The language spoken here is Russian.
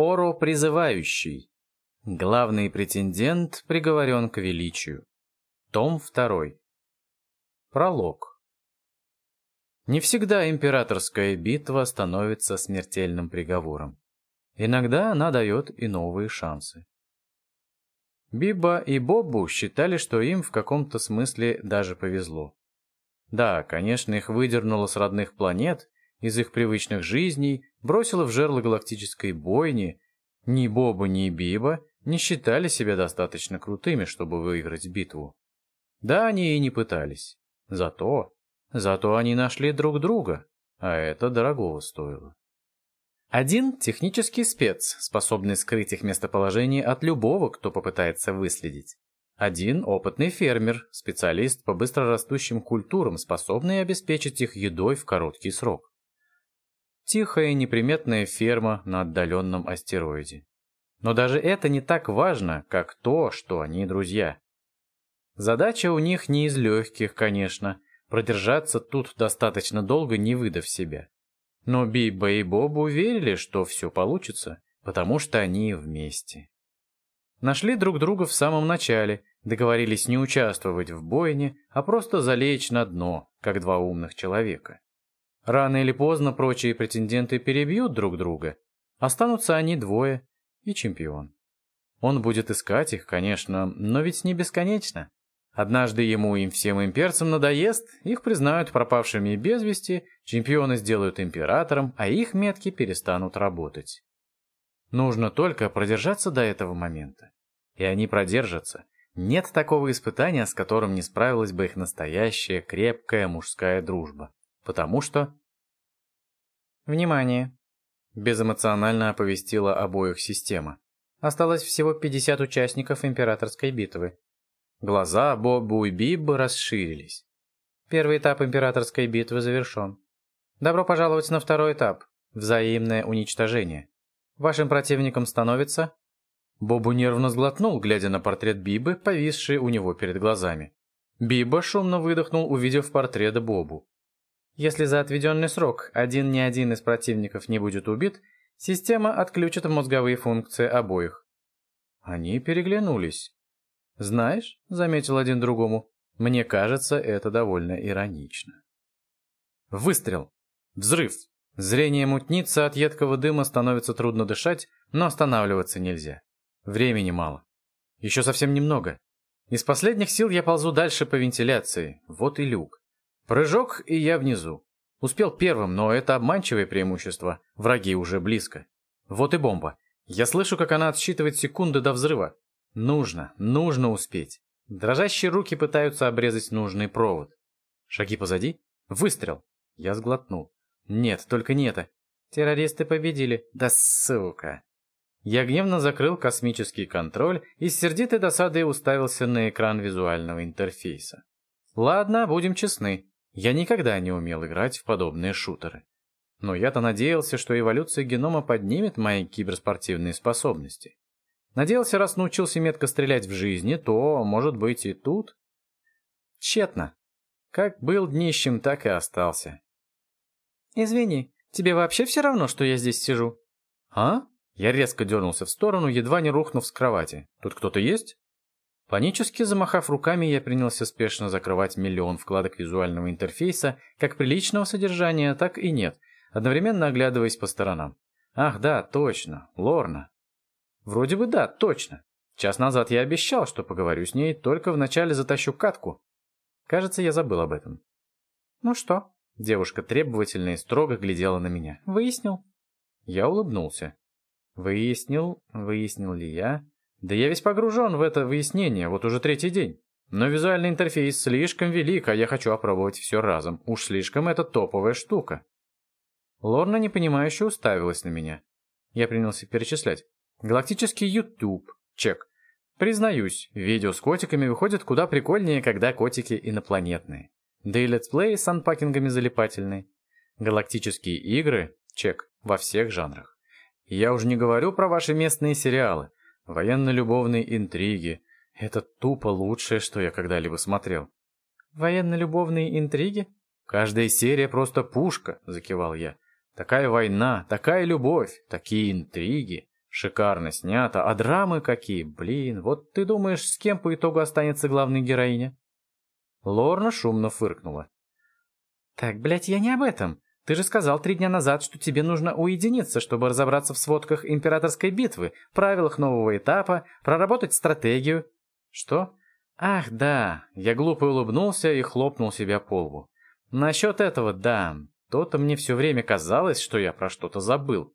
Оро призывающий. Главный претендент приговорен к величию. Том 2. Пролог. Не всегда императорская битва становится смертельным приговором. Иногда она дает и новые шансы. Биба и Бобу считали, что им в каком-то смысле даже повезло. Да, конечно, их выдернуло с родных планет, из их привычных жизней, бросило в жерло галактической бойни. Ни Боба, ни Биба не считали себя достаточно крутыми, чтобы выиграть битву. Да, они и не пытались. Зато... Зато они нашли друг друга, а это дорогого стоило. Один — технический спец, способный скрыть их местоположение от любого, кто попытается выследить. Один — опытный фермер, специалист по быстрорастущим культурам, способный обеспечить их едой в короткий срок. Тихая неприметная ферма на отдаленном астероиде. Но даже это не так важно, как то, что они друзья. Задача у них не из легких, конечно, продержаться тут достаточно долго, не выдав себя. Но Биба и Боб уверили, что все получится, потому что они вместе. Нашли друг друга в самом начале, договорились не участвовать в бойне, а просто залечь на дно, как два умных человека. Рано или поздно прочие претенденты перебьют друг друга. Останутся они двое и чемпион. Он будет искать их, конечно, но ведь не бесконечно. Однажды ему им всем имперцам надоест, их признают пропавшими без вести, чемпионы сделают императором, а их метки перестанут работать. Нужно только продержаться до этого момента. И они продержатся. Нет такого испытания, с которым не справилась бы их настоящая крепкая мужская дружба. Потому что... Внимание! Безэмоционально оповестила обоих система. Осталось всего 50 участников императорской битвы. Глаза Бобу и Биббы расширились. Первый этап императорской битвы завершен. Добро пожаловать на второй этап – взаимное уничтожение. Вашим противником становится... Бобу нервно сглотнул, глядя на портрет Бибы, повисший у него перед глазами. Биба шумно выдохнул, увидев портрет Бобу. Если за отведенный срок один ни один из противников не будет убит, система отключит мозговые функции обоих. Они переглянулись. «Знаешь», — заметил один другому, — «мне кажется, это довольно иронично». Выстрел. Взрыв. Зрение мутнится, от едкого дыма становится трудно дышать, но останавливаться нельзя. Времени мало. Еще совсем немного. Из последних сил я ползу дальше по вентиляции. Вот и люк. Прыжок, и я внизу. Успел первым, но это обманчивое преимущество. Враги уже близко. Вот и бомба. Я слышу, как она отсчитывает секунды до взрыва. Нужно, нужно успеть. Дрожащие руки пытаются обрезать нужный провод. Шаги позади. Выстрел. Я сглотнул. Нет, только не это. Террористы победили. Да сука. Я гневно закрыл космический контроль и с сердитой досадой уставился на экран визуального интерфейса. Ладно, будем честны. Я никогда не умел играть в подобные шутеры. Но я-то надеялся, что эволюция генома поднимет мои киберспортивные способности. Надеялся, раз научился метко стрелять в жизни, то, может быть, и тут. Тщетно. Как был днищем, так и остался. «Извини, тебе вообще все равно, что я здесь сижу?» «А?» Я резко дернулся в сторону, едва не рухнув с кровати. «Тут кто-то есть?» Панически замахав руками, я принялся спешно закрывать миллион вкладок визуального интерфейса, как приличного содержания, так и нет, одновременно оглядываясь по сторонам. «Ах да, точно, Лорна. Вроде бы да, точно. Час назад я обещал, что поговорю с ней, только вначале затащу катку. Кажется, я забыл об этом. Ну что? Девушка требовательно и строго глядела на меня. Выяснил? Я улыбнулся. Выяснил? Выяснил ли я? Да я весь погружен в это выяснение, вот уже третий день. Но визуальный интерфейс слишком велик, а я хочу опробовать все разом. Уж слишком это топовая штука. Лорна непонимающе уставилась на меня. Я принялся перечислять. Галактический YouTube. Чек. Признаюсь, видео с котиками выходят куда прикольнее, когда котики инопланетные. Да и летсплеи с анпакингами залипательные. Галактические игры. Чек. Во всех жанрах. Я уже не говорю про ваши местные сериалы. Военно-любовные интриги. Это тупо лучшее, что я когда-либо смотрел. Военно-любовные интриги? Каждая серия просто пушка, закивал я. Такая война, такая любовь, такие интриги. Шикарно снято, а драмы какие, блин, вот ты думаешь, с кем по итогу останется главная героиня? Лорна шумно фыркнула. Так, блядь, я не об этом. Ты же сказал три дня назад, что тебе нужно уединиться, чтобы разобраться в сводках императорской битвы, правилах нового этапа, проработать стратегию. Что? Ах, да. Я глупо улыбнулся и хлопнул себя по лбу. Насчет этого, да. То-то мне все время казалось, что я про что-то забыл.